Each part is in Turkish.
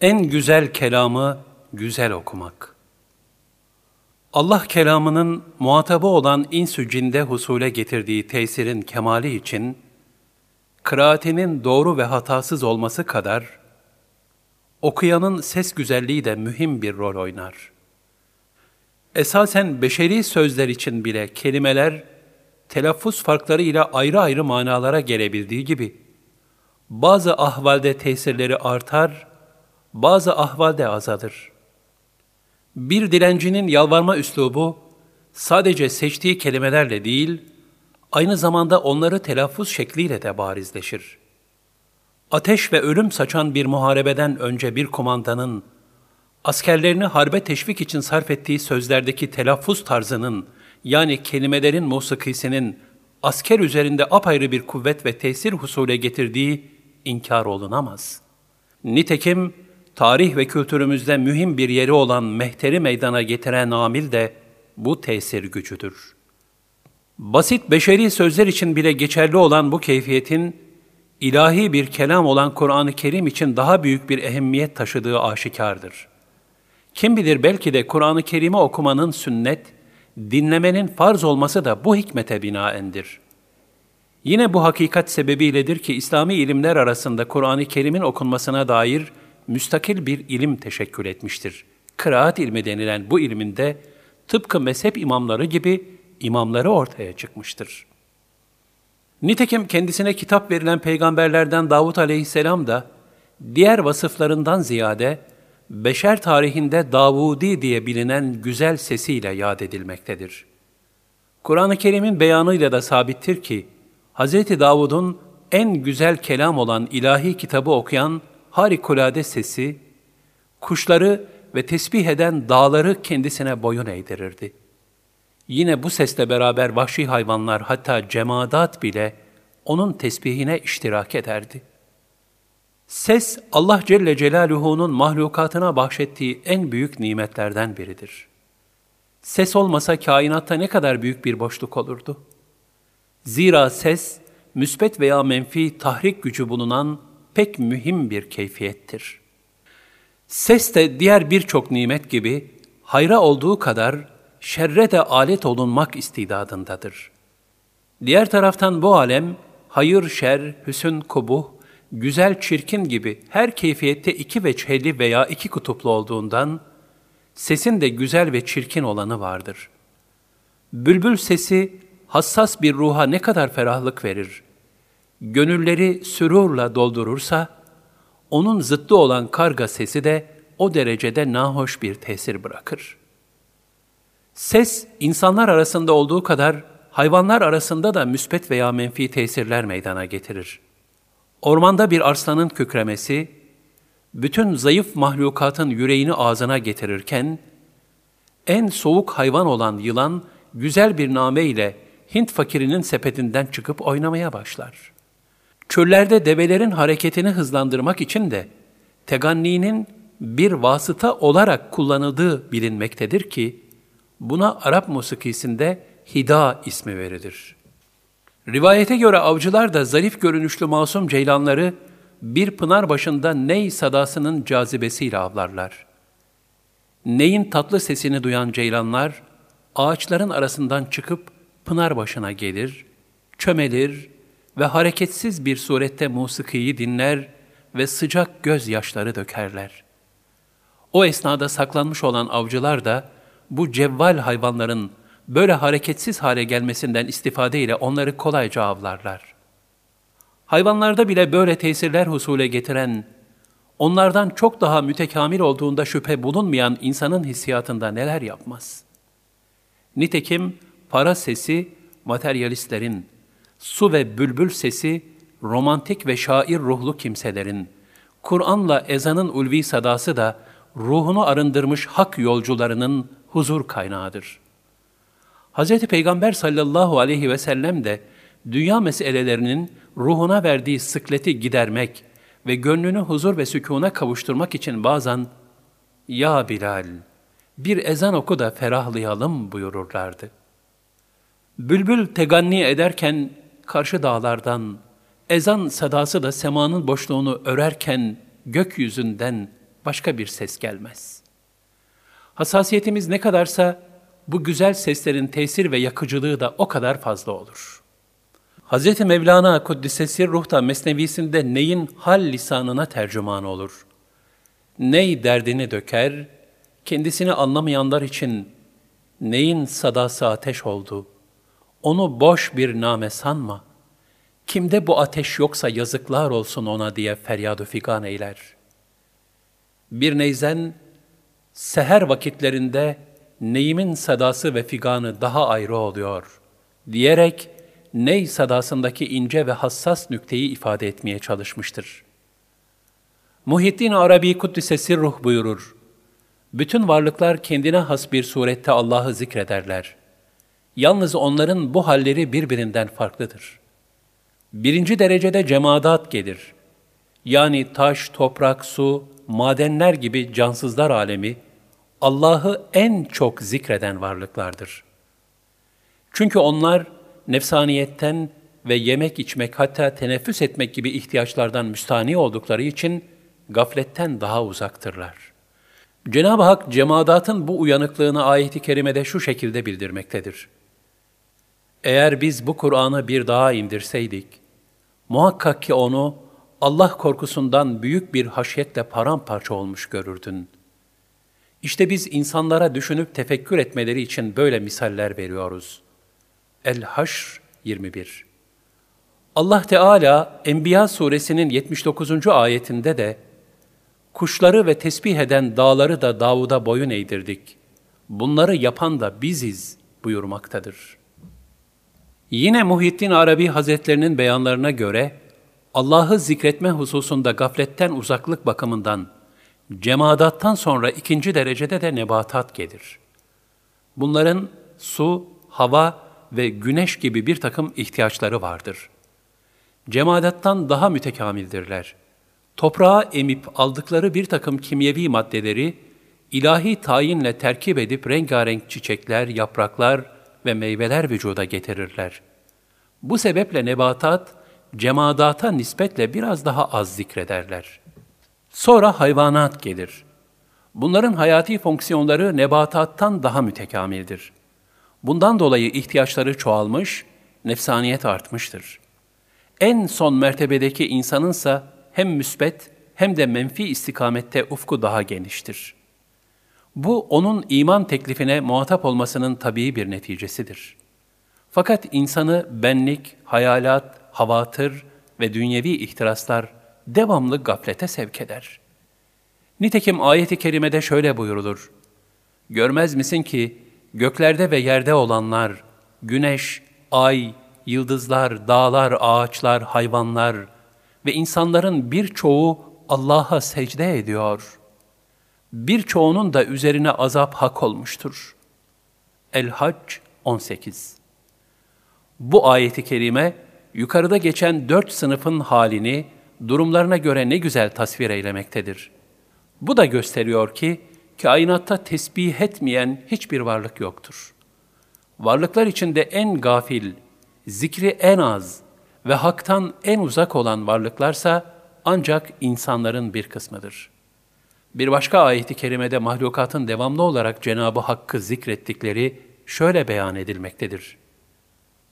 En güzel kelamı güzel okumak. Allah kelamının muhatabı olan insü cinde husule getirdiği tesirin kemali için, kıraatinin doğru ve hatasız olması kadar, okuyanın ses güzelliği de mühim bir rol oynar. Esasen beşeri sözler için bile kelimeler, telaffuz farklarıyla ayrı ayrı manalara gelebildiği gibi, bazı ahvalde tesirleri artar, bazı ahvalde azalır. Bir dilencinin yalvarma üslubu, sadece seçtiği kelimelerle değil, aynı zamanda onları telaffuz şekliyle de barizleşir. Ateş ve ölüm saçan bir muharebeden önce bir kumandanın, askerlerini harbe teşvik için sarf ettiği sözlerdeki telaffuz tarzının, yani kelimelerin musikisinin asker üzerinde apayrı bir kuvvet ve tesir husule getirdiği inkar olunamaz. Nitekim tarih ve kültürümüzde mühim bir yeri olan mehteri meydana getiren amil de bu tesir gücüdür. Basit beşeri sözler için bile geçerli olan bu keyfiyetin, ilahi bir kelam olan Kur'an-ı Kerim için daha büyük bir ehemmiyet taşıdığı aşikardır. Kim bilir belki de Kur'an-ı Kerim'i okumanın sünnet, dinlemenin farz olması da bu hikmete binaendir. Yine bu hakikat sebebiyledir ki İslami ilimler arasında Kur'an-ı Kerim'in okunmasına dair müstakil bir ilim teşekkül etmiştir. Kıraat ilmi denilen bu ilminde tıpkı mezhep imamları gibi imamları ortaya çıkmıştır. Nitekim kendisine kitap verilen peygamberlerden Davut aleyhisselam da diğer vasıflarından ziyade beşer tarihinde Davudi diye bilinen güzel sesiyle yad edilmektedir. Kur'an-ı Kerim'in beyanıyla da sabittir ki, Hz. Davud'un en güzel kelam olan ilahi kitabı okuyan harikulade sesi, kuşları ve tesbih eden dağları kendisine boyun eğdirirdi. Yine bu sesle beraber vahşi hayvanlar hatta cemadat bile onun tesbihine iştirak ederdi. Ses Allah Celle Celaluhu'nun mahlukatına bahşettiği en büyük nimetlerden biridir. Ses olmasa kainatta ne kadar büyük bir boşluk olurdu? Zira ses, müsbet veya menfi tahrik gücü bulunan pek mühim bir keyfiyettir. Ses de diğer birçok nimet gibi hayra olduğu kadar şerre de alet olunmak istidadındadır. Diğer taraftan bu alem hayır, şer, hüsün, kubuh, güzel, çirkin gibi her keyfiyette iki veçheli veya iki kutuplu olduğundan sesin de güzel ve çirkin olanı vardır. Bülbül sesi hassas bir ruha ne kadar ferahlık verir gönülleri sürurla doldurursa, onun zıttı olan karga sesi de o derecede nahoş bir tesir bırakır. Ses, insanlar arasında olduğu kadar hayvanlar arasında da müspet veya menfi tesirler meydana getirir. Ormanda bir arslanın kükremesi, bütün zayıf mahlukatın yüreğini ağzına getirirken, en soğuk hayvan olan yılan, güzel bir name ile Hint fakirinin sepetinden çıkıp oynamaya başlar.'' Çöllerde develerin hareketini hızlandırmak için de teganninin bir vasıta olarak kullanıldığı bilinmektedir ki, buna Arap musikisinde hida ismi verilir. Rivayete göre avcılar da zarif görünüşlü masum ceylanları bir pınar başında ney sadasının cazibesiyle avlarlar. Neyin tatlı sesini duyan ceylanlar, ağaçların arasından çıkıp pınar başına gelir, çömelir, ve hareketsiz bir surette musikiyi dinler ve sıcak gözyaşları dökerler. O esnada saklanmış olan avcılar da bu cevval hayvanların böyle hareketsiz hale gelmesinden istifade ile onları kolayca avlarlar. Hayvanlarda bile böyle tesirler husule getiren, onlardan çok daha mütekamil olduğunda şüphe bulunmayan insanın hissiyatında neler yapmaz? Nitekim para sesi materyalistlerin, su ve bülbül sesi romantik ve şair ruhlu kimselerin, Kur'an'la ezanın ulvi sadası da ruhunu arındırmış hak yolcularının huzur kaynağıdır. Hz. Peygamber sallallahu aleyhi ve sellem de dünya meselelerinin ruhuna verdiği sıkleti gidermek ve gönlünü huzur ve sükuna kavuşturmak için bazen ''Ya Bilal, bir ezan oku da ferahlayalım.'' buyururlardı. Bülbül teganni ederken karşı dağlardan, ezan sadası da semanın boşluğunu örerken gökyüzünden başka bir ses gelmez. Hassasiyetimiz ne kadarsa bu güzel seslerin tesir ve yakıcılığı da o kadar fazla olur. Hz. Mevlana Kuddisesi Ruh da Mesnevisinde neyin hal lisanına tercüman olur. Ney derdini döker, kendisini anlamayanlar için neyin sadası ateş oldu, onu boş bir name sanma. Kimde bu ateş yoksa yazıklar olsun ona diye feryadu figan eyler. Bir neyzen, seher vakitlerinde neyimin sadası ve figanı daha ayrı oluyor, diyerek ney sadasındaki ince ve hassas nükteyi ifade etmeye çalışmıştır. Muhittin Arabi Kuddise Ruh buyurur, bütün varlıklar kendine has bir surette Allah'ı zikrederler. Yalnız onların bu halleri birbirinden farklıdır. Birinci derecede cemadat gelir. Yani taş, toprak, su, madenler gibi cansızlar alemi, Allah'ı en çok zikreden varlıklardır. Çünkü onlar nefsaniyetten ve yemek içmek hatta teneffüs etmek gibi ihtiyaçlardan müstani oldukları için gafletten daha uzaktırlar. Cenab-ı Hak cemadatın bu uyanıklığını ayeti kerimede şu şekilde bildirmektedir. Eğer biz bu Kur'an'ı bir daha indirseydik, muhakkak ki onu Allah korkusundan büyük bir haşyetle paramparça olmuş görürdün. İşte biz insanlara düşünüp tefekkür etmeleri için böyle misaller veriyoruz. El-Haşr 21 Allah Teala Enbiya suresinin 79. ayetinde de Kuşları ve tesbih eden dağları da Davud'a boyun eğdirdik. Bunları yapan da biziz buyurmaktadır. Yine Muhittin Arabi Hazretlerinin beyanlarına göre Allah'ı zikretme hususunda gafletten uzaklık bakımından cemadattan sonra ikinci derecede de nebatat gelir. Bunların su, hava ve güneş gibi bir takım ihtiyaçları vardır. Cemadattan daha mütekamildirler. Toprağa emip aldıkları bir takım kimyevi maddeleri ilahi tayinle terkip edip rengarenk çiçekler, yapraklar ve meyveler vücuda getirirler. Bu sebeple nebatat, cemadata nispetle biraz daha az zikrederler. Sonra hayvanat gelir. Bunların hayati fonksiyonları nebatattan daha mütekamildir. Bundan dolayı ihtiyaçları çoğalmış, nefsaniyet artmıştır. En son mertebedeki insanınsa hem müsbet hem de menfi istikamette ufku daha geniştir. Bu onun iman teklifine muhatap olmasının tabii bir neticesidir. Fakat insanı benlik, hayalat, havatır ve dünyevi ihtiraslar devamlı gaflete sevk eder. Nitekim ayeti kerimede şöyle buyurulur. Görmez misin ki göklerde ve yerde olanlar, güneş, ay, yıldızlar, dağlar, ağaçlar, hayvanlar ve insanların birçoğu Allah'a secde ediyor. Birçoğunun da üzerine azap hak olmuştur. El-Hac 18 Bu ayeti kerime, yukarıda geçen dört sınıfın halini, durumlarına göre ne güzel tasvir eylemektedir. Bu da gösteriyor ki, kainatta tesbih etmeyen hiçbir varlık yoktur. Varlıklar içinde en gafil, zikri en az ve haktan en uzak olan varlıklarsa ancak insanların bir kısmıdır. Bir başka ayeti kerimede mahlukatın devamlı olarak Cenabı Hakk'ı zikrettikleri şöyle beyan edilmektedir.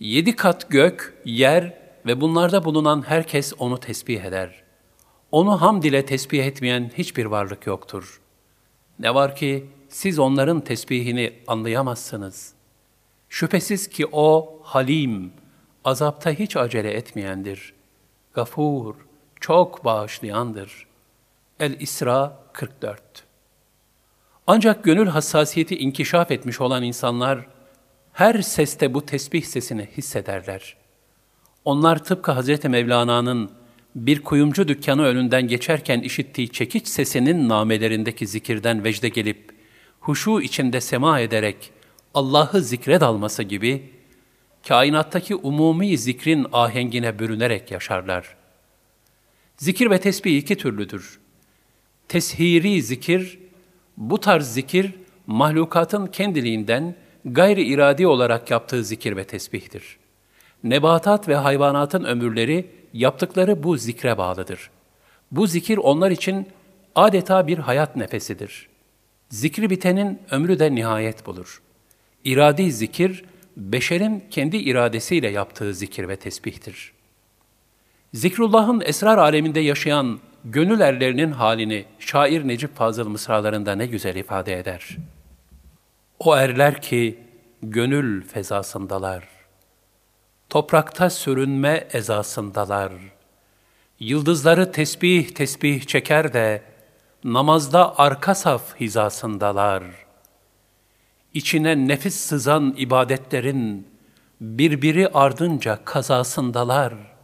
Yedi kat gök, yer ve bunlarda bulunan herkes onu tesbih eder. Onu hamd ile tesbih etmeyen hiçbir varlık yoktur. Ne var ki siz onların tesbihini anlayamazsınız. Şüphesiz ki o halim, azapta hiç acele etmeyendir. Gafur, çok bağışlayandır. El-İsra 44 Ancak gönül hassasiyeti inkişaf etmiş olan insanlar, her seste bu tesbih sesini hissederler. Onlar tıpkı Hz. Mevlana'nın bir kuyumcu dükkanı önünden geçerken işittiği çekiç sesinin namelerindeki zikirden vecde gelip, huşu içinde sema ederek Allah'ı zikre dalması gibi, kainattaki umumi zikrin ahengine bürünerek yaşarlar. Zikir ve tesbih iki türlüdür. Teshiri zikir, bu tarz zikir, mahlukatın kendiliğinden gayri iradi olarak yaptığı zikir ve tesbihtir. Nebatat ve hayvanatın ömürleri yaptıkları bu zikre bağlıdır. Bu zikir onlar için adeta bir hayat nefesidir. Zikri bitenin ömrü de nihayet bulur. İradi zikir, beşerin kendi iradesiyle yaptığı zikir ve tesbihtir. Zikrullah'ın esrar aleminde yaşayan gönül erlerinin halini şair Necip Fazıl mısralarında ne güzel ifade eder. O erler ki gönül fezasındalar, toprakta sürünme ezasındalar. Yıldızları tesbih tesbih çeker de, namazda arka saf hizasındalar. İçine nefis sızan ibadetlerin, birbiri ardınca kazasındalar.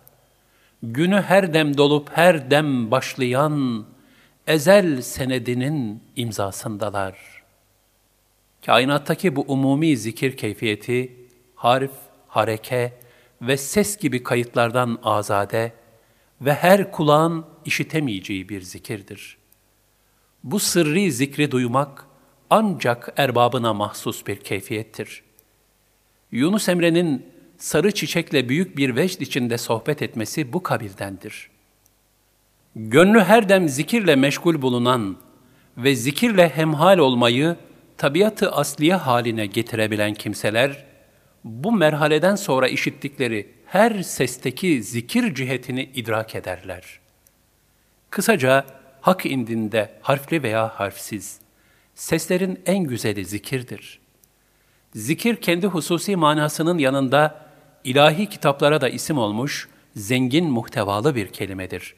Günü her dem dolup her dem başlayan, ezel senedinin imzasındalar. Kainattaki bu umumi zikir keyfiyeti, harf, hareke ve ses gibi kayıtlardan azade ve her kulağın işitemeyeceği bir zikirdir. Bu sırrı zikri duymak ancak erbabına mahsus bir keyfiyettir. Yunus Emre'nin sarı çiçekle büyük bir vecd içinde sohbet etmesi bu kabildendir. Gönlü her dem zikirle meşgul bulunan ve zikirle hemhal olmayı tabiatı asliye haline getirebilen kimseler, bu merhaleden sonra işittikleri her sesteki zikir cihetini idrak ederler. Kısaca hak indinde harfli veya harfsiz, seslerin en güzeli zikirdir. Zikir kendi hususi manasının yanında ilahi kitaplara da isim olmuş, zengin muhtevalı bir kelimedir.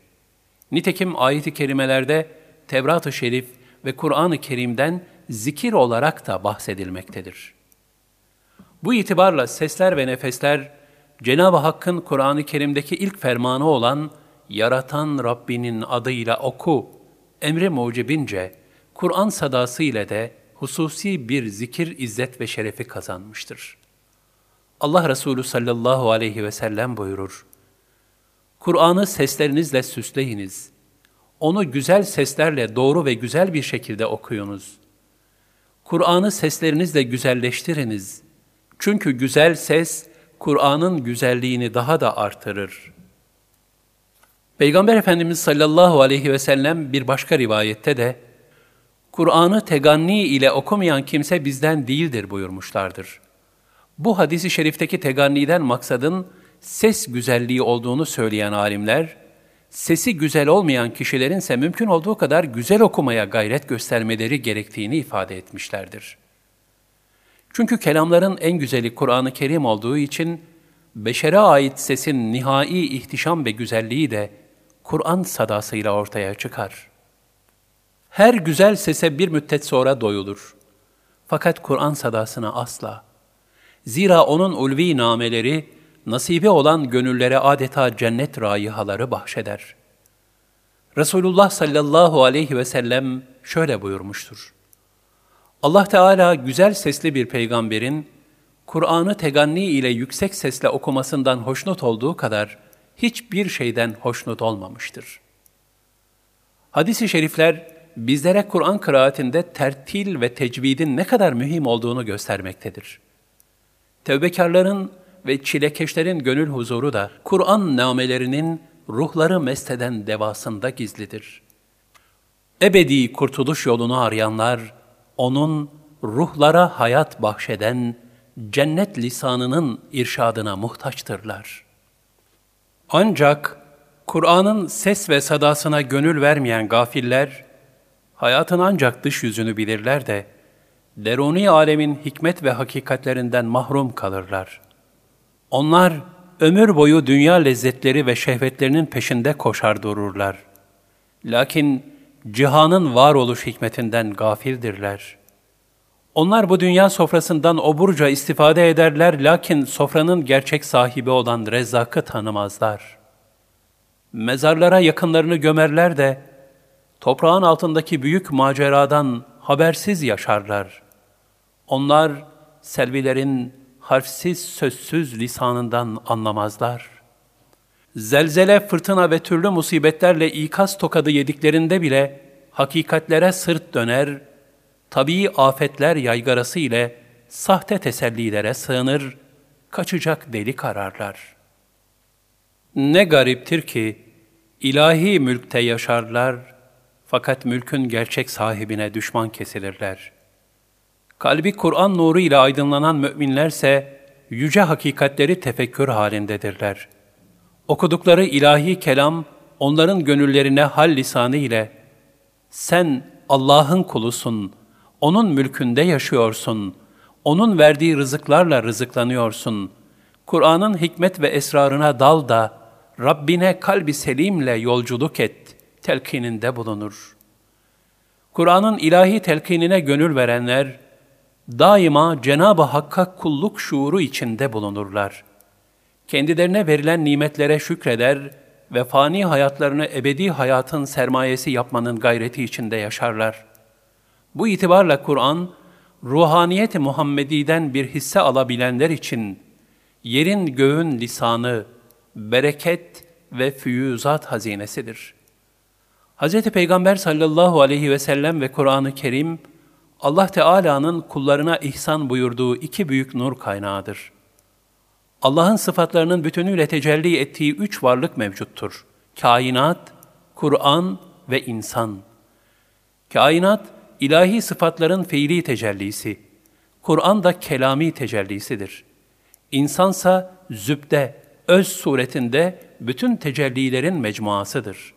Nitekim ayet-i kerimelerde Tevrat-ı Şerif ve Kur'an-ı Kerim'den zikir olarak da bahsedilmektedir. Bu itibarla sesler ve nefesler Cenab-ı Hakk'ın Kur'an-ı Kerim'deki ilk fermanı olan Yaratan Rabbinin adıyla oku emri mucibince Kur'an sadası ile de hususi bir zikir, izzet ve şerefi kazanmıştır. Allah Resulü sallallahu aleyhi ve sellem buyurur. Kur'an'ı seslerinizle süsleyiniz. Onu güzel seslerle doğru ve güzel bir şekilde okuyunuz. Kur'an'ı seslerinizle güzelleştiriniz. Çünkü güzel ses, Kur'an'ın güzelliğini daha da artırır. Peygamber Efendimiz sallallahu aleyhi ve sellem bir başka rivayette de, Kur'an'ı teganni ile okumayan kimse bizden değildir buyurmuşlardır. Bu hadisi şerifteki teganniden maksadın ses güzelliği olduğunu söyleyen alimler, sesi güzel olmayan kişilerin ise mümkün olduğu kadar güzel okumaya gayret göstermeleri gerektiğini ifade etmişlerdir. Çünkü kelamların en güzeli Kur'an-ı Kerim olduğu için, beşere ait sesin nihai ihtişam ve güzelliği de Kur'an sadasıyla ortaya çıkar. Her güzel sese bir müddet sonra doyulur. Fakat Kur'an sadasına asla. Zira onun ulvi nameleri, nasibi olan gönüllere adeta cennet raihaları bahşeder. Resulullah sallallahu aleyhi ve sellem şöyle buyurmuştur. Allah Teala güzel sesli bir peygamberin, Kur'an'ı teganni ile yüksek sesle okumasından hoşnut olduğu kadar hiçbir şeyden hoşnut olmamıştır. Hadis-i şerifler bizlere Kur'an kıraatinde tertil ve tecvidin ne kadar mühim olduğunu göstermektedir. Tevbekarların ve çilekeşlerin gönül huzuru da Kur'an namelerinin ruhları mesteden devasında gizlidir. Ebedi kurtuluş yolunu arayanlar, onun ruhlara hayat bahşeden cennet lisanının irşadına muhtaçtırlar. Ancak Kur'an'ın ses ve sadasına gönül vermeyen gafiller, hayatın ancak dış yüzünü bilirler de, deruni alemin hikmet ve hakikatlerinden mahrum kalırlar. Onlar ömür boyu dünya lezzetleri ve şehvetlerinin peşinde koşar dururlar. Lakin cihanın varoluş hikmetinden gafildirler. Onlar bu dünya sofrasından oburca istifade ederler lakin sofranın gerçek sahibi olan Rezzak'ı tanımazlar. Mezarlara yakınlarını gömerler de toprağın altındaki büyük maceradan habersiz yaşarlar. Onlar selvilerin harfsiz sözsüz lisanından anlamazlar. Zelzele, fırtına ve türlü musibetlerle ikaz tokadı yediklerinde bile hakikatlere sırt döner, tabii afetler yaygarası ile sahte tesellilere sığınır, kaçacak delik ararlar. Ne gariptir ki ilahi mülkte yaşarlar Fakat mülkün gerçek sahibine düşman kesilirler. Kalbi Kur'an nuru ile aydınlanan müminlerse yüce hakikatleri tefekkür halindedirler. Okudukları ilahi kelam onların gönüllerine hal lisanı ile sen Allah'ın kulusun, O'nun mülkünde yaşıyorsun, O'nun verdiği rızıklarla rızıklanıyorsun. Kur'an'ın hikmet ve esrarına dal da, Rabbine kalbi selimle yolculuk et, telkininde bulunur. Kur'an'ın ilahi telkinine gönül verenler, daima Cenab-ı Hakk'a kulluk şuuru içinde bulunurlar. Kendilerine verilen nimetlere şükreder ve fani hayatlarını ebedi hayatın sermayesi yapmanın gayreti içinde yaşarlar. Bu itibarla Kur'an, ruhaniyet-i Muhammedi'den bir hisse alabilenler için yerin göğün lisanı, bereket ve füyüzat hazinesidir. Hz. Peygamber sallallahu aleyhi ve sellem ve Kur'an-ı Kerim, Allah Teala'nın kullarına ihsan buyurduğu iki büyük nur kaynağıdır. Allah'ın sıfatlarının bütünüyle tecelli ettiği üç varlık mevcuttur. Kainat, Kur'an ve insan. Kainat, ilahi sıfatların fiili tecellisi. Kur'an da kelami tecellisidir. İnsansa zübde, öz suretinde bütün tecellilerin mecmuasıdır.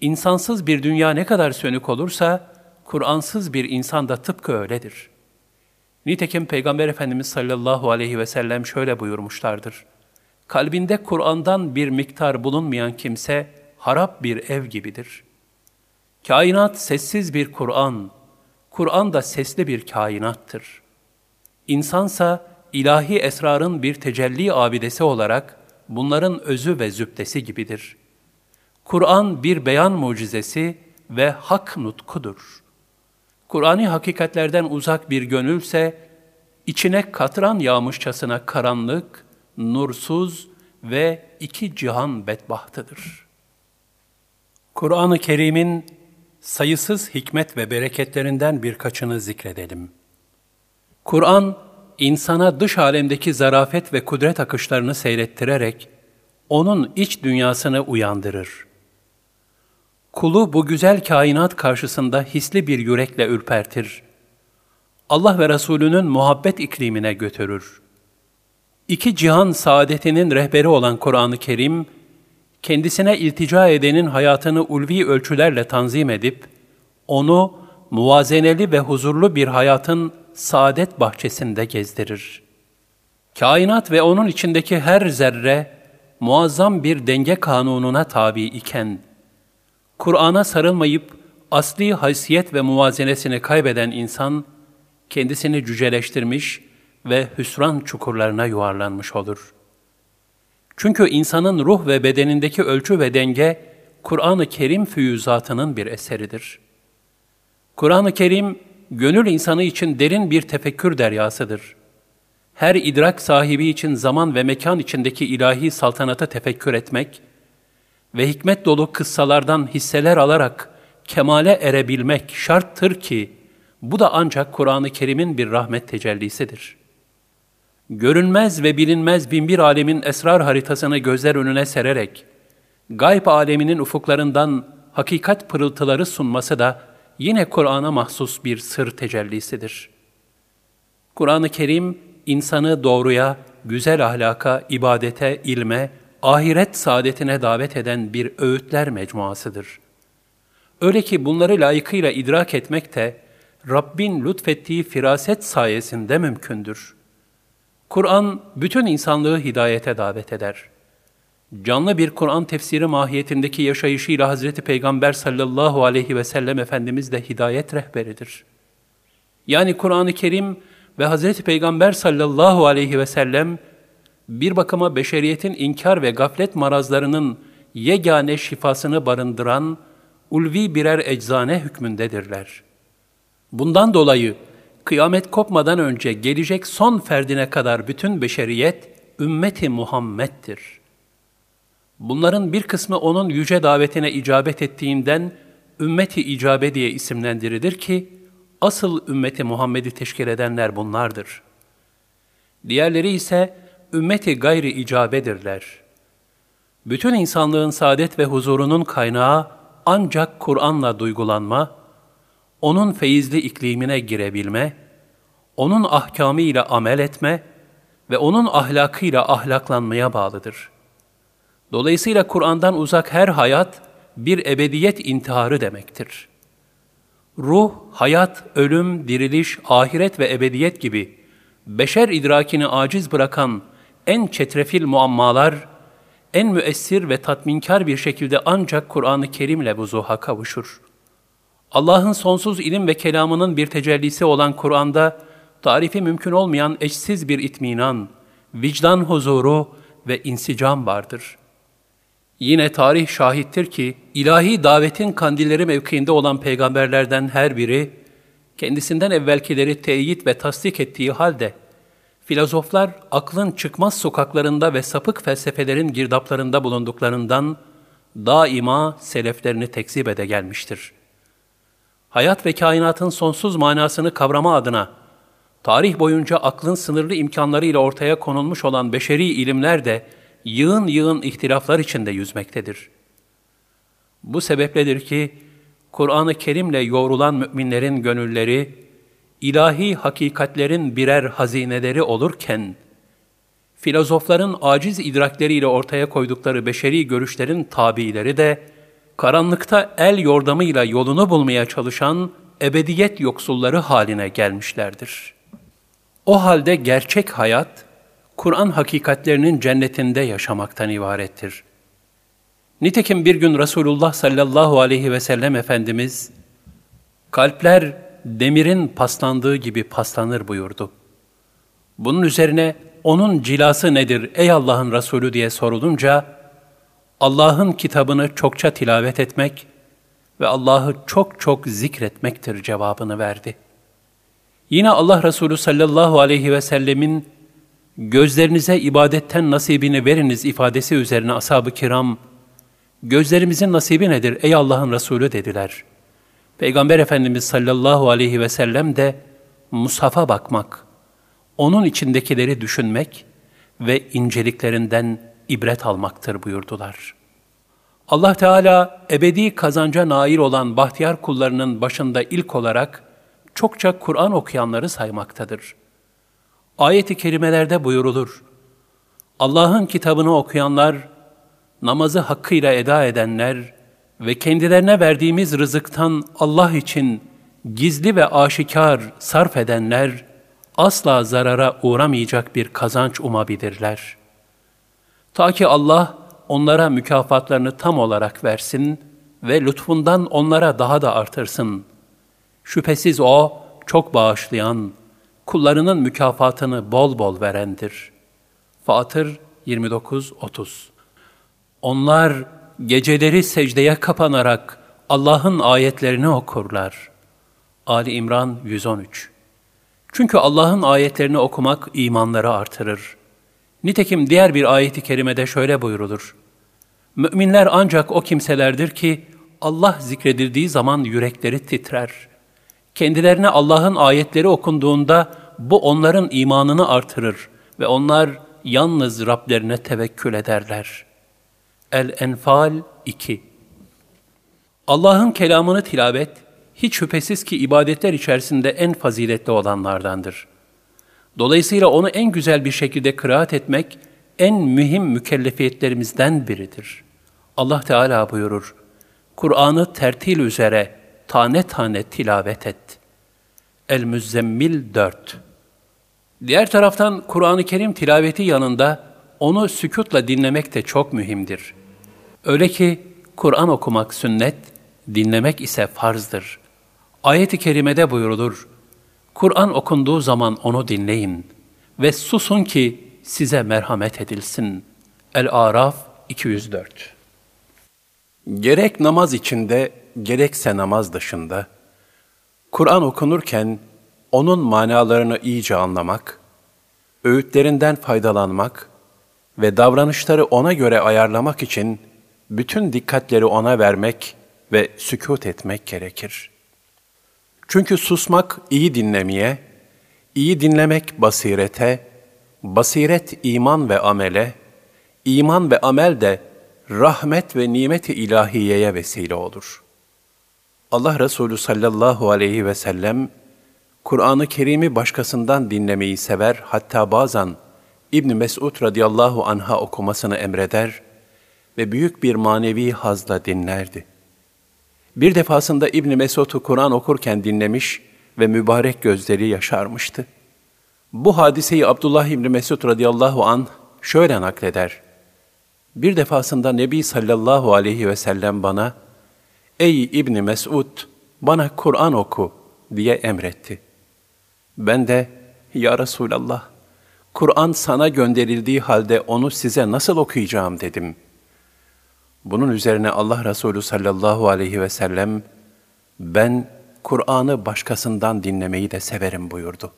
İnsansız bir dünya ne kadar sönük olursa, Kur'ansız bir insan da tıpkı öyledir. Nitekim Peygamber Efendimiz sallallahu aleyhi ve sellem şöyle buyurmuşlardır. Kalbinde Kur'an'dan bir miktar bulunmayan kimse harap bir ev gibidir. Kainat sessiz bir Kur'an, Kur'an da sesli bir kainattır. İnsansa ilahi esrarın bir tecelli abidesi olarak bunların özü ve zübdesi gibidir. Kur'an bir beyan mucizesi ve hak nutkudur. Kur'an'i hakikatlerden uzak bir gönülse, içine katran yağmışçasına karanlık, nursuz ve iki cihan bedbahtıdır. Kur'an-ı Kerim'in sayısız hikmet ve bereketlerinden birkaçını zikredelim. Kur'an, insana dış alemdeki zarafet ve kudret akışlarını seyrettirerek, onun iç dünyasını uyandırır. Kulu bu güzel kainat karşısında hisli bir yürekle ürpertir. Allah ve Resulünün muhabbet iklimine götürür. İki cihan saadetinin rehberi olan Kur'an-ı Kerim, kendisine iltica edenin hayatını ulvi ölçülerle tanzim edip, onu muvazeneli ve huzurlu bir hayatın saadet bahçesinde gezdirir. Kainat ve onun içindeki her zerre muazzam bir denge kanununa tabi iken, Kur'an'a sarılmayıp asli haysiyet ve muvazenesini kaybeden insan, kendisini cüceleştirmiş ve hüsran çukurlarına yuvarlanmış olur. Çünkü insanın ruh ve bedenindeki ölçü ve denge, Kur'an-ı Kerim füyüzatının bir eseridir. Kur'an-ı Kerim, gönül insanı için derin bir tefekkür deryasıdır. Her idrak sahibi için zaman ve mekan içindeki ilahi saltanata tefekkür etmek, ve hikmet dolu kıssalardan hisseler alarak kemale erebilmek şarttır ki, bu da ancak Kur'an-ı Kerim'in bir rahmet tecellisidir. Görünmez ve bilinmez binbir alemin esrar haritasını gözler önüne sererek, gayb aleminin ufuklarından hakikat pırıltıları sunması da yine Kur'an'a mahsus bir sır tecellisidir. Kur'an-ı Kerim, insanı doğruya, güzel ahlaka, ibadete, ilme, ahiret saadetine davet eden bir öğütler mecmuasıdır. Öyle ki bunları layıkıyla idrak etmek de Rabbin lütfettiği firaset sayesinde mümkündür. Kur'an bütün insanlığı hidayete davet eder. Canlı bir Kur'an tefsiri mahiyetindeki yaşayışıyla Hazreti Peygamber sallallahu aleyhi ve sellem Efendimiz de hidayet rehberidir. Yani Kur'an-ı Kerim ve Hazreti Peygamber sallallahu aleyhi ve sellem bir bakıma beşeriyetin inkar ve gaflet marazlarının yegane şifasını barındıran ulvi birer eczane hükmündedirler. Bundan dolayı kıyamet kopmadan önce gelecek son ferdine kadar bütün beşeriyet ümmeti Muhammed'dir. Bunların bir kısmı onun yüce davetine icabet ettiğinden ümmeti icabe diye isimlendirilir ki, asıl ümmeti Muhammed'i teşkil edenler bunlardır. Diğerleri ise, ümmeti gayri icabedirler. Bütün insanlığın saadet ve huzurunun kaynağı ancak Kur'an'la duygulanma, onun feyizli iklimine girebilme, onun ahkamıyla amel etme ve onun ahlakıyla ahlaklanmaya bağlıdır. Dolayısıyla Kur'an'dan uzak her hayat bir ebediyet intiharı demektir. Ruh, hayat, ölüm, diriliş, ahiret ve ebediyet gibi beşer idrakini aciz bırakan en çetrefil muammalar, en müessir ve tatminkar bir şekilde ancak Kur'an-ı Kerim'le vuzuha kavuşur. Allah'ın sonsuz ilim ve kelamının bir tecellisi olan Kur'an'da, tarifi mümkün olmayan eşsiz bir itminan, vicdan huzuru ve insicam vardır. Yine tarih şahittir ki, ilahi davetin kandilleri mevkiinde olan peygamberlerden her biri, kendisinden evvelkileri teyit ve tasdik ettiği halde, filozoflar aklın çıkmaz sokaklarında ve sapık felsefelerin girdaplarında bulunduklarından, daima seleflerini tekzip ede gelmiştir. Hayat ve kainatın sonsuz manasını kavrama adına, tarih boyunca aklın sınırlı imkanlarıyla ortaya konulmuş olan beşeri ilimler de yığın yığın ihtilaflar içinde yüzmektedir. Bu sebepledir ki Kur'an-ı Kerim'le yoğrulan müminlerin gönülleri ilahi hakikatlerin birer hazineleri olurken filozofların aciz idrakleriyle ortaya koydukları beşeri görüşlerin tabiileri de karanlıkta el yordamıyla yolunu bulmaya çalışan ebediyet yoksulları haline gelmişlerdir. O halde gerçek hayat, Kur'an hakikatlerinin cennetinde yaşamaktan ibarettir. Nitekim bir gün Resulullah sallallahu aleyhi ve sellem Efendimiz, kalpler demirin paslandığı gibi paslanır buyurdu. Bunun üzerine onun cilası nedir ey Allah'ın Resulü diye sorulunca, Allah'ın kitabını çokça tilavet etmek ve Allah'ı çok çok zikretmektir cevabını verdi. Yine Allah Resulü sallallahu aleyhi ve sellemin gözlerinize ibadetten nasibini veriniz ifadesi üzerine ashab-ı kiram, gözlerimizin nasibi nedir ey Allah'ın Resulü dediler. Peygamber Efendimiz sallallahu aleyhi ve sellem de Musaf'a bakmak, onun içindekileri düşünmek ve inceliklerinden ibret almaktır buyurdular. Allah Teala ebedi kazanca nail olan bahtiyar kullarının başında ilk olarak çokça Kur'an okuyanları saymaktadır. Ayet-i kerimelerde buyurulur. Allah'ın kitabını okuyanlar, namazı hakkıyla eda edenler ve kendilerine verdiğimiz rızıktan Allah için gizli ve aşikar sarf edenler, asla zarara uğramayacak bir kazanç umabilirler. Ta ki Allah onlara mükafatlarını tam olarak versin ve lütfundan onlara daha da artırsın. Şüphesiz O çok bağışlayan, kullarının mükafatını bol bol verendir. Fatır 29-30 Onlar geceleri secdeye kapanarak Allah'ın ayetlerini okurlar. Ali İmran 113 Çünkü Allah'ın ayetlerini okumak imanları artırır. Nitekim diğer bir ayeti kerimede şöyle buyurulur. Müminler ancak o kimselerdir ki Allah zikredildiği zaman yürekleri titrer. Kendilerine Allah'ın ayetleri okunduğunda bu onların imanını artırır ve onlar yalnız Rablerine tevekkül ederler. El-Enfal 2 Allah'ın kelamını tilavet, hiç şüphesiz ki ibadetler içerisinde en faziletli olanlardandır. Dolayısıyla onu en güzel bir şekilde kıraat etmek, en mühim mükellefiyetlerimizden biridir. Allah Teala buyurur, Kur'an'ı tertil üzere tane tane tilavet et. El-Müzzemmil 4 Diğer taraftan Kur'an-ı Kerim tilaveti yanında onu sükutla dinlemek de çok mühimdir. Öyle ki Kur'an okumak sünnet, dinlemek ise farzdır. Ayet-i kerimede buyurulur, Kur'an okunduğu zaman onu dinleyin ve susun ki size merhamet edilsin. El-Araf 204 Gerek namaz içinde, gerekse namaz dışında, Kur'an okunurken onun manalarını iyice anlamak, öğütlerinden faydalanmak ve davranışları ona göre ayarlamak için bütün dikkatleri ona vermek ve sükut etmek gerekir. Çünkü susmak iyi dinlemeye, iyi dinlemek basirete, basiret iman ve amele, iman ve amel de rahmet ve nimeti ilahiyeye vesile olur. Allah Resulü sallallahu aleyhi ve sellem, Kur'an-ı Kerim'i başkasından dinlemeyi sever, hatta bazen İbn Mesud radıyallahu anha okumasını emreder ve büyük bir manevi hazla dinlerdi. Bir defasında İbn Mesud'u Kur'an okurken dinlemiş ve mübarek gözleri yaşarmıştı. Bu hadiseyi Abdullah İbn Mesud radıyallahu an şöyle nakleder. Bir defasında Nebi sallallahu aleyhi ve sellem bana, Ey İbni Mesud, bana Kur'an oku diye emretti. Ben de, Ya Resulallah, Kur'an sana gönderildiği halde onu size nasıl okuyacağım dedim. Bunun üzerine Allah Resulü sallallahu aleyhi ve sellem, ben Kur'an'ı başkasından dinlemeyi de severim buyurdu.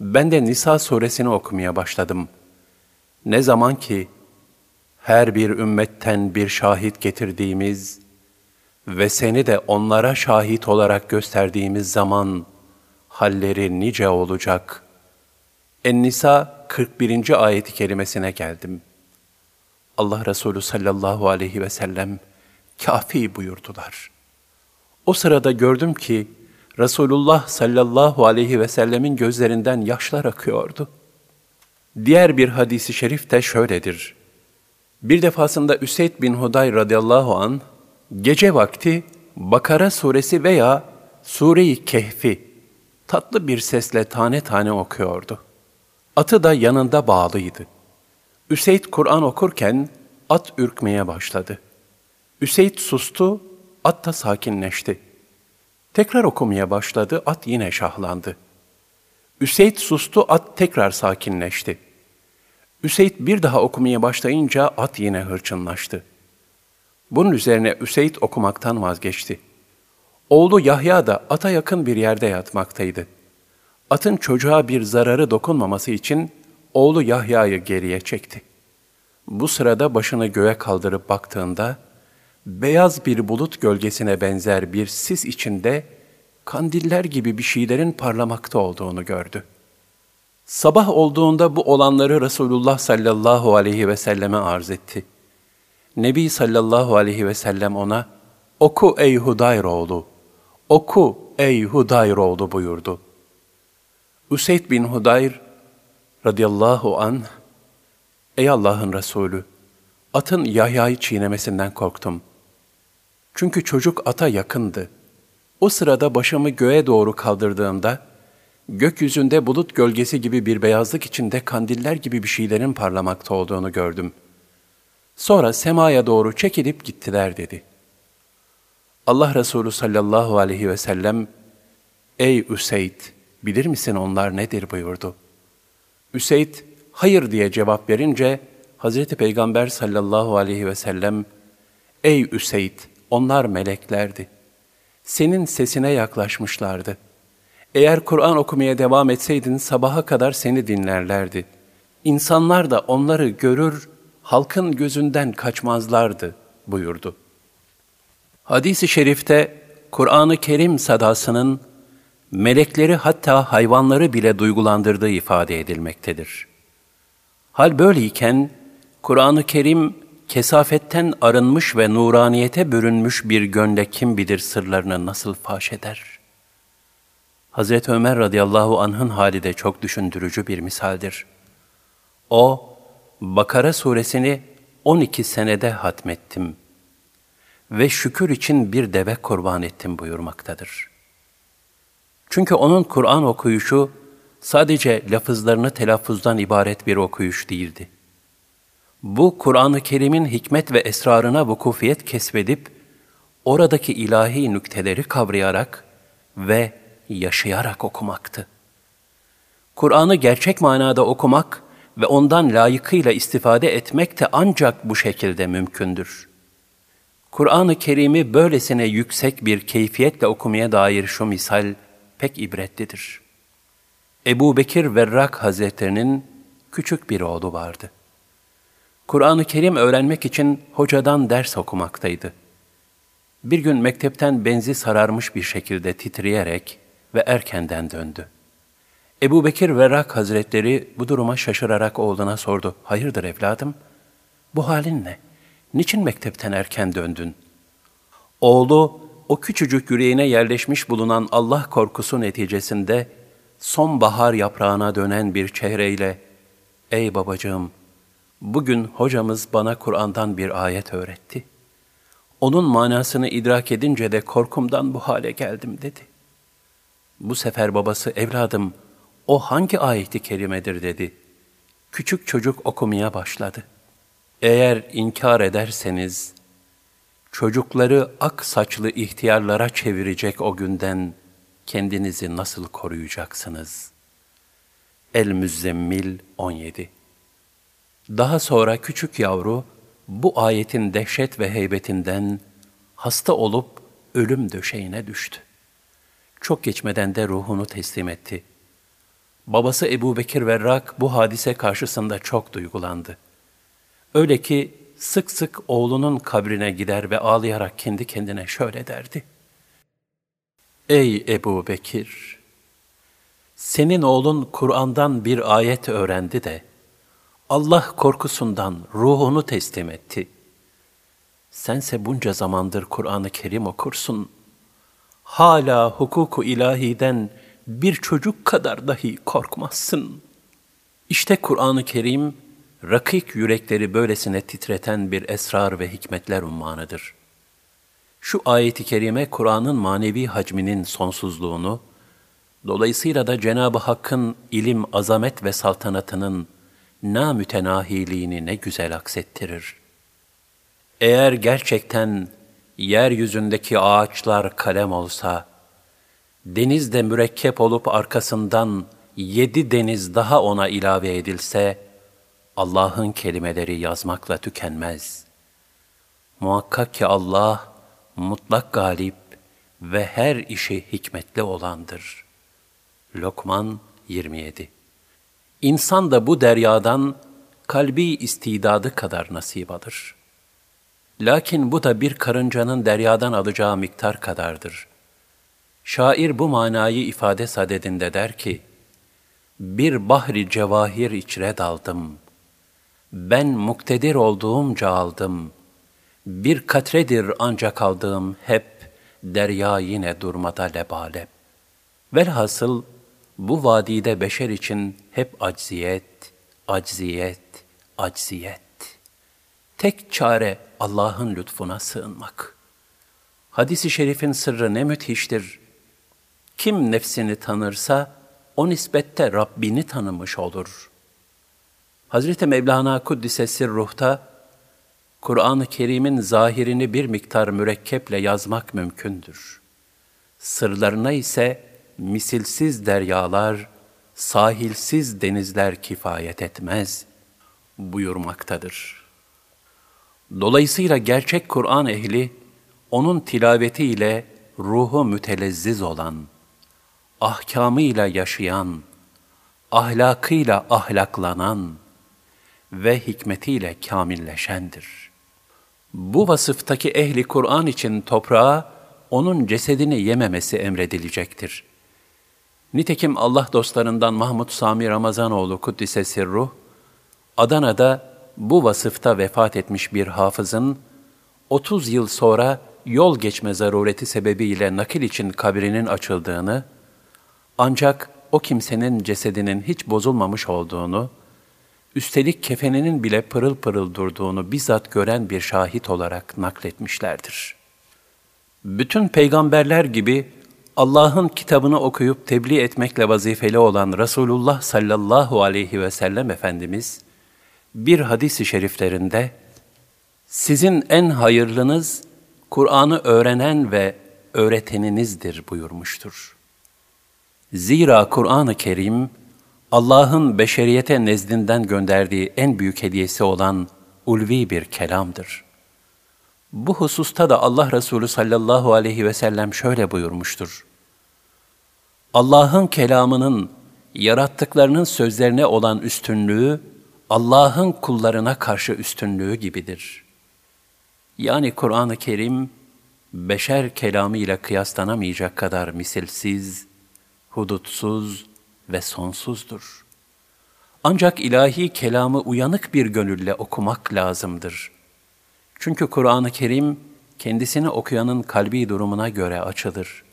Ben de Nisa suresini okumaya başladım. Ne zaman ki her bir ümmetten bir şahit getirdiğimiz ve seni de onlara şahit olarak gösterdiğimiz zaman halleri nice olacak. En-Nisa 41. ayeti kerimesine geldim. Allah Resulü sallallahu aleyhi ve sellem kafi buyurdular. O sırada gördüm ki Resulullah sallallahu aleyhi ve sellemin gözlerinden yaşlar akıyordu. Diğer bir hadisi şerif de şöyledir. Bir defasında Üseyd bin Huday radıyallahu an gece vakti Bakara suresi veya Sure-i Kehfi tatlı bir sesle tane tane okuyordu. Atı da yanında bağlıydı. Üseyd Kur'an okurken at ürkmeye başladı. Üseyd sustu, at da sakinleşti. Tekrar okumaya başladı, at yine şahlandı. Üseyd sustu, at tekrar sakinleşti. Üseyd bir daha okumaya başlayınca at yine hırçınlaştı. Bunun üzerine Üseyd okumaktan vazgeçti. Oğlu Yahya da ata yakın bir yerde yatmaktaydı. Atın çocuğa bir zararı dokunmaması için oğlu Yahya'yı geriye çekti. Bu sırada başını göğe kaldırıp baktığında, beyaz bir bulut gölgesine benzer bir sis içinde kandiller gibi bir şeylerin parlamakta olduğunu gördü. Sabah olduğunda bu olanları Resulullah sallallahu aleyhi ve selleme arz etti. Nebi sallallahu aleyhi ve sellem ona, oku ey Hudayr oğlu, oku ey Hudayr oğlu buyurdu. Üseyd bin Hudayr radıyallahu an, ey Allah'ın Resulü, atın Yahya'yı çiğnemesinden korktum. Çünkü çocuk ata yakındı. O sırada başımı göğe doğru kaldırdığımda, gökyüzünde bulut gölgesi gibi bir beyazlık içinde kandiller gibi bir şeylerin parlamakta olduğunu gördüm. Sonra semaya doğru çekilip gittiler dedi. Allah Resulü sallallahu aleyhi ve sellem, Ey Üseyd, bilir misin onlar nedir buyurdu. Üseyd, hayır diye cevap verince, Hazreti Peygamber sallallahu aleyhi ve sellem, Ey Üseyd, onlar meleklerdi. Senin sesine yaklaşmışlardı. Eğer Kur'an okumaya devam etseydin sabaha kadar seni dinlerlerdi. İnsanlar da onları görür, halkın gözünden kaçmazlardı buyurdu. Hadis-i şerifte Kur'an-ı Kerim sadasının melekleri hatta hayvanları bile duygulandırdığı ifade edilmektedir. Hal böyleyken Kur'an-ı Kerim kesafetten arınmış ve nuraniyete bürünmüş bir gönle kim bilir sırlarını nasıl faş eder? Hazreti Ömer radıyallahu anh'ın hali de çok düşündürücü bir misaldir. O, Bakara suresini 12 senede hatmettim ve şükür için bir deve kurban ettim buyurmaktadır. Çünkü onun Kur'an okuyuşu sadece lafızlarını telaffuzdan ibaret bir okuyuş değildi. Bu Kur'an-ı Kerim'in hikmet ve esrarına vukufiyet kesbedip, oradaki ilahi nükteleri kavrayarak ve yaşayarak okumaktı. Kur'an'ı gerçek manada okumak ve ondan layıkıyla istifade etmek de ancak bu şekilde mümkündür. Kur'an-ı Kerim'i böylesine yüksek bir keyfiyetle okumaya dair şu misal pek ibretlidir. Ebu Bekir Verrak Hazretlerinin küçük bir oğlu vardı. Kur'an-ı Kerim öğrenmek için hocadan ders okumaktaydı. Bir gün mektepten benzi sararmış bir şekilde titreyerek ve erkenden döndü. Ebu Bekir Verrak Hazretleri bu duruma şaşırarak oğluna sordu. Hayırdır evladım? Bu halin ne? niçin mektepten erken döndün? Oğlu, o küçücük yüreğine yerleşmiş bulunan Allah korkusu neticesinde, sonbahar yaprağına dönen bir çehreyle, ''Ey babacığım, bugün hocamız bana Kur'an'dan bir ayet öğretti. Onun manasını idrak edince de korkumdan bu hale geldim.'' dedi. Bu sefer babası, ''Evladım, o hangi ayeti kerimedir?'' dedi. Küçük çocuk okumaya başladı. Eğer inkar ederseniz, çocukları ak saçlı ihtiyarlara çevirecek o günden kendinizi nasıl koruyacaksınız? El-Müzzemmil 17 Daha sonra küçük yavru bu ayetin dehşet ve heybetinden hasta olup ölüm döşeğine düştü. Çok geçmeden de ruhunu teslim etti. Babası Ebu Bekir Verrak bu hadise karşısında çok duygulandı. Öyle ki sık sık oğlunun kabrine gider ve ağlayarak kendi kendine şöyle derdi. Ey Ebu Bekir! Senin oğlun Kur'an'dan bir ayet öğrendi de, Allah korkusundan ruhunu teslim etti. Sense bunca zamandır Kur'an-ı Kerim okursun. Hala hukuku ilahiden bir çocuk kadar dahi korkmazsın. İşte Kur'an-ı Kerim, rakik yürekleri böylesine titreten bir esrar ve hikmetler ummanıdır. Şu ayeti kerime Kur'an'ın manevi hacminin sonsuzluğunu, dolayısıyla da Cenab-ı Hakk'ın ilim, azamet ve saltanatının namütenahiliğini ne güzel aksettirir. Eğer gerçekten yeryüzündeki ağaçlar kalem olsa, deniz de mürekkep olup arkasından yedi deniz daha ona ilave edilse, Allah'ın kelimeleri yazmakla tükenmez. Muhakkak ki Allah mutlak galip ve her işi hikmetli olandır. Lokman 27 İnsan da bu deryadan kalbi istidadı kadar nasip alır. Lakin bu da bir karıncanın deryadan alacağı miktar kadardır. Şair bu manayı ifade sadedinde der ki, Bir bahri cevahir içre daldım.'' Ben muktedir olduğumca aldım. Bir katredir ancak aldığım hep, derya yine durmada lebalep. Velhasıl bu vadide beşer için hep acziyet, acziyet, acziyet. Tek çare Allah'ın lütfuna sığınmak. Hadis-i şerifin sırrı ne müthiştir. Kim nefsini tanırsa o nispette Rabbini tanımış olur.'' Hazreti Mevlana Kuddise ruhta Kur'an-ı Kerim'in zahirini bir miktar mürekkeple yazmak mümkündür. Sırlarına ise misilsiz deryalar, sahilsiz denizler kifayet etmez buyurmaktadır. Dolayısıyla gerçek Kur'an ehli, onun tilavetiyle ruhu mütelezziz olan, ahkamıyla yaşayan, ahlakıyla ahlaklanan, ve hikmetiyle kamilleşendir. Bu vasıftaki ehli Kur'an için toprağa onun cesedini yememesi emredilecektir. Nitekim Allah dostlarından Mahmud Sami Ramazanoğlu Kuddise Sirruh, Adana'da bu vasıfta vefat etmiş bir hafızın 30 yıl sonra yol geçme zarureti sebebiyle nakil için kabrinin açıldığını, ancak o kimsenin cesedinin hiç bozulmamış olduğunu, üstelik kefeninin bile pırıl pırıl durduğunu bizzat gören bir şahit olarak nakletmişlerdir. Bütün peygamberler gibi Allah'ın kitabını okuyup tebliğ etmekle vazifeli olan Resulullah sallallahu aleyhi ve sellem Efendimiz, bir hadis-i şeriflerinde, sizin en hayırlınız Kur'an'ı öğrenen ve öğreteninizdir buyurmuştur. Zira Kur'an-ı Kerim, Allah'ın beşeriyete nezdinden gönderdiği en büyük hediyesi olan ulvi bir kelamdır. Bu hususta da Allah Resulü sallallahu aleyhi ve sellem şöyle buyurmuştur. Allah'ın kelamının yarattıklarının sözlerine olan üstünlüğü, Allah'ın kullarına karşı üstünlüğü gibidir. Yani Kur'an-ı Kerim, beşer kelamı ile kıyaslanamayacak kadar misilsiz, hudutsuz, ve sonsuzdur. Ancak ilahi kelamı uyanık bir gönülle okumak lazımdır. Çünkü Kur'an-ı Kerim kendisini okuyanın kalbi durumuna göre açılır.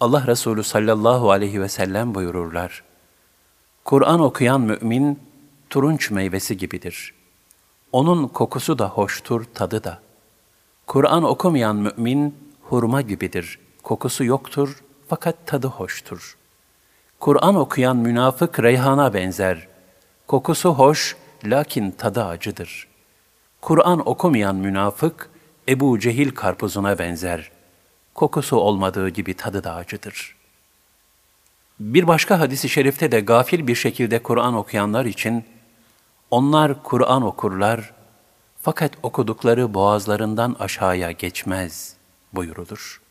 Allah Resulü sallallahu aleyhi ve sellem buyururlar. Kur'an okuyan mümin turunç meyvesi gibidir. Onun kokusu da hoştur, tadı da. Kur'an okumayan mümin hurma gibidir. Kokusu yoktur fakat tadı hoştur. Kur'an okuyan münafık reyhana benzer. Kokusu hoş lakin tadı acıdır. Kur'an okumayan münafık Ebu Cehil karpuzuna benzer. Kokusu olmadığı gibi tadı da acıdır. Bir başka hadisi şerifte de gafil bir şekilde Kur'an okuyanlar için onlar Kur'an okurlar fakat okudukları boğazlarından aşağıya geçmez buyurulur.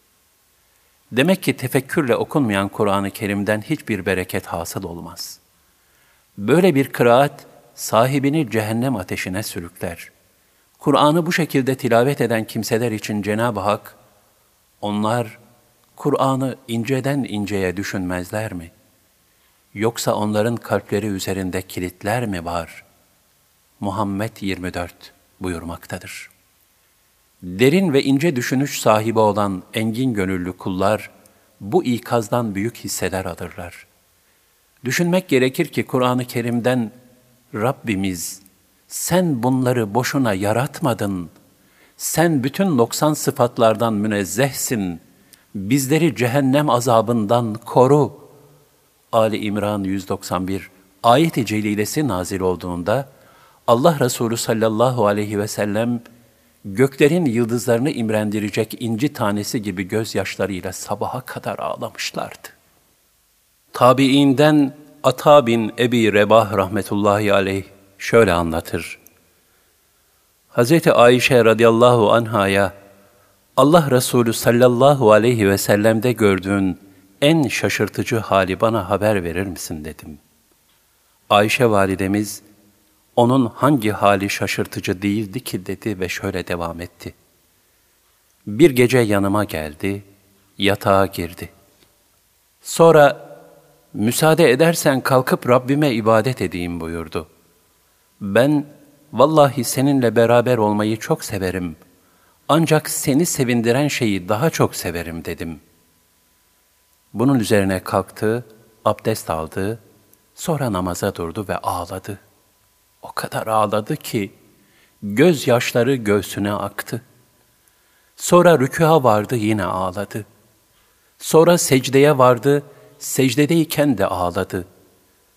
Demek ki tefekkürle okunmayan Kur'an-ı Kerim'den hiçbir bereket hasıl olmaz. Böyle bir kıraat sahibini cehennem ateşine sürükler. Kur'an'ı bu şekilde tilavet eden kimseler için Cenab-ı Hak, onlar Kur'an'ı inceden inceye düşünmezler mi? Yoksa onların kalpleri üzerinde kilitler mi var? Muhammed 24 buyurmaktadır. Derin ve ince düşünüş sahibi olan engin gönüllü kullar, bu ikazdan büyük hisseler alırlar. Düşünmek gerekir ki Kur'an-ı Kerim'den Rabbimiz, sen bunları boşuna yaratmadın. Sen bütün noksan sıfatlardan münezzehsin. Bizleri cehennem azabından koru. Ali İmran 191 ayet-i celilesi nazil olduğunda Allah Resulü sallallahu aleyhi ve sellem göklerin yıldızlarını imrendirecek inci tanesi gibi gözyaşlarıyla sabaha kadar ağlamışlardı. Tabiinden Ata bin Ebi Rebah rahmetullahi aleyh şöyle anlatır. Hz. Ayşe radıyallahu anhaya Allah Resulü sallallahu aleyhi ve sellem'de gördüğün en şaşırtıcı hali bana haber verir misin dedim. Ayşe validemiz, onun hangi hali şaşırtıcı değildi ki dedi ve şöyle devam etti. Bir gece yanıma geldi, yatağa girdi. Sonra, müsaade edersen kalkıp Rabbime ibadet edeyim buyurdu. Ben, vallahi seninle beraber olmayı çok severim. Ancak seni sevindiren şeyi daha çok severim dedim. Bunun üzerine kalktı, abdest aldı, sonra namaza durdu ve ağladı.'' O kadar ağladı ki gözyaşları göğsüne aktı. Sonra rükûa vardı yine ağladı. Sonra secdeye vardı, secdedeyken de ağladı.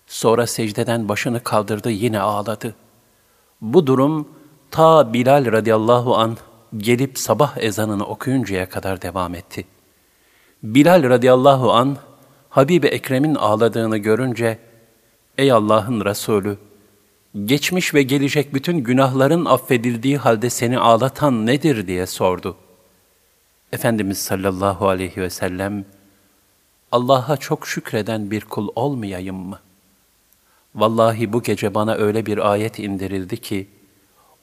Sonra secdeden başını kaldırdı yine ağladı. Bu durum ta Bilal radıyallahu an gelip sabah ezanını okuyuncaya kadar devam etti. Bilal radıyallahu an Habibi Ekrem'in ağladığını görünce, Ey Allah'ın Resulü, geçmiş ve gelecek bütün günahların affedildiği halde seni ağlatan nedir diye sordu. Efendimiz sallallahu aleyhi ve sellem, Allah'a çok şükreden bir kul olmayayım mı? Vallahi bu gece bana öyle bir ayet indirildi ki,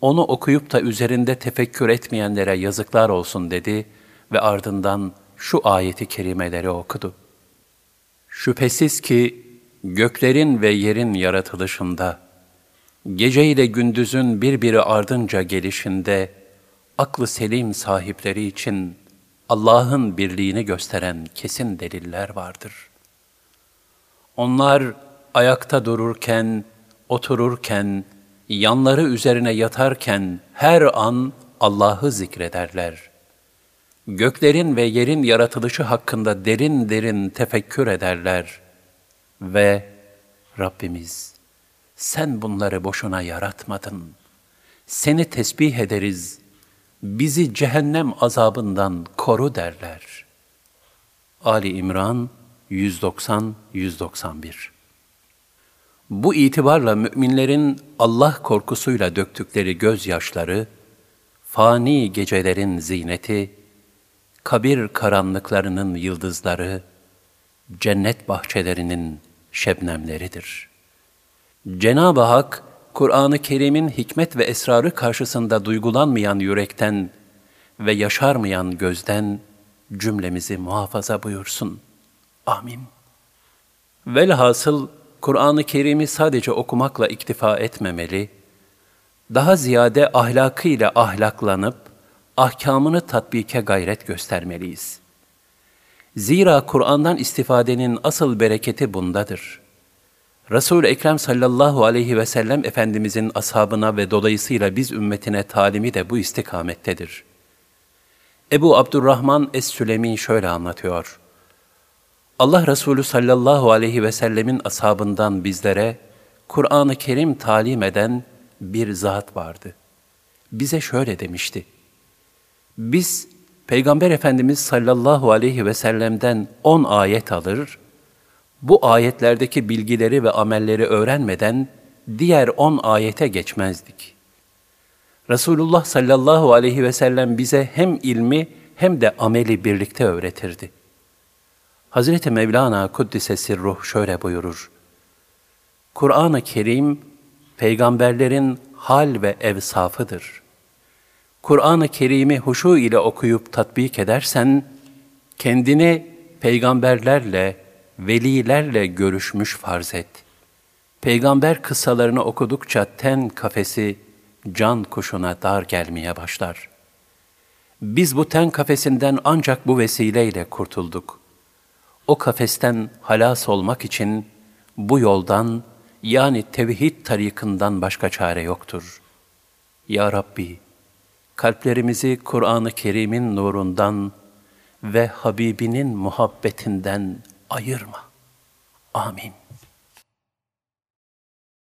onu okuyup da üzerinde tefekkür etmeyenlere yazıklar olsun dedi ve ardından şu ayeti kerimeleri okudu. Şüphesiz ki göklerin ve yerin yaratılışında, gece ile gündüzün birbiri ardınca gelişinde, aklı selim sahipleri için Allah'ın birliğini gösteren kesin deliller vardır. Onlar ayakta dururken, otururken, yanları üzerine yatarken her an Allah'ı zikrederler. Göklerin ve yerin yaratılışı hakkında derin derin tefekkür ederler ve Rabbimiz sen bunları boşuna yaratmadın. Seni tesbih ederiz. Bizi cehennem azabından koru derler. Ali İmran 190-191 Bu itibarla müminlerin Allah korkusuyla döktükleri gözyaşları, fani gecelerin zineti, kabir karanlıklarının yıldızları, cennet bahçelerinin şebnemleridir.'' Cenab-ı Hak, Kur'an-ı Kerim'in hikmet ve esrarı karşısında duygulanmayan yürekten ve yaşarmayan gözden cümlemizi muhafaza buyursun. Amin. Velhasıl Kur'an-ı Kerim'i sadece okumakla iktifa etmemeli, daha ziyade ahlakıyla ahlaklanıp, ahkamını tatbike gayret göstermeliyiz. Zira Kur'an'dan istifadenin asıl bereketi bundadır. Resul-i Ekrem sallallahu aleyhi ve sellem Efendimizin ashabına ve dolayısıyla biz ümmetine talimi de bu istikamettedir. Ebu Abdurrahman Es-Sülemi şöyle anlatıyor. Allah Resulü sallallahu aleyhi ve sellemin ashabından bizlere Kur'an-ı Kerim talim eden bir zat vardı. Bize şöyle demişti. Biz Peygamber Efendimiz sallallahu aleyhi ve sellem'den on ayet alır, bu ayetlerdeki bilgileri ve amelleri öğrenmeden diğer on ayete geçmezdik. Resulullah sallallahu aleyhi ve sellem bize hem ilmi hem de ameli birlikte öğretirdi. Hazreti Mevlana Kuddise Sirruh şöyle buyurur. Kur'an-ı Kerim, peygamberlerin hal ve evsafıdır. Kur'an-ı Kerim'i huşu ile okuyup tatbik edersen, kendini peygamberlerle, velilerle görüşmüş farz et. Peygamber kıssalarını okudukça ten kafesi can kuşuna dar gelmeye başlar. Biz bu ten kafesinden ancak bu vesileyle kurtulduk. O kafesten halas olmak için bu yoldan yani tevhid tarikından başka çare yoktur. Ya Rabbi, kalplerimizi Kur'an-ı Kerim'in nurundan ve Habibinin muhabbetinden ayırma. Amin.